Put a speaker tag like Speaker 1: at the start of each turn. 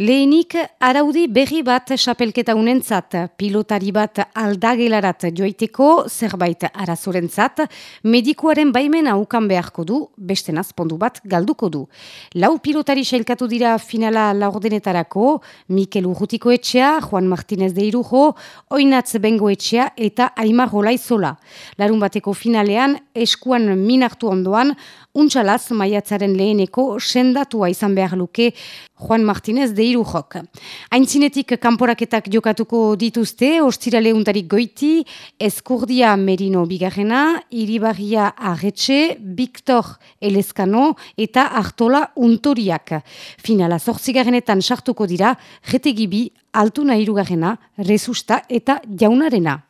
Speaker 1: Lehenik, araudi berri bat xapelketa unentzat, pilotari bat aldagelarat joiteko, zerbait arazorentzat, medikuaren baimena ukan beharko du, beste nazpondu bat galduko du. Lau pilotari xailkatu dira finala laurdenetarako, Mikel Urrutiko etxea, Juan Martinez de Irujo, Oinatz Bengo etxea eta Aimar Olaizola. Larun bateko finalean, eskuan minartu ondoan, untxalaz maiatzaren leheneko sendatua izan behar luke Juan Martinez de Irujok. Aintzinetik kanporaketak jokatuko dituzte, ostirale untarik goiti, Eskurdia Merino Bigarrena, Iribarria Arretxe, Victor Elezkano eta Artola Untoriak. Finala zortzigarrenetan sartuko dira, retegibi, altuna irugarrena, resusta eta jaunarena.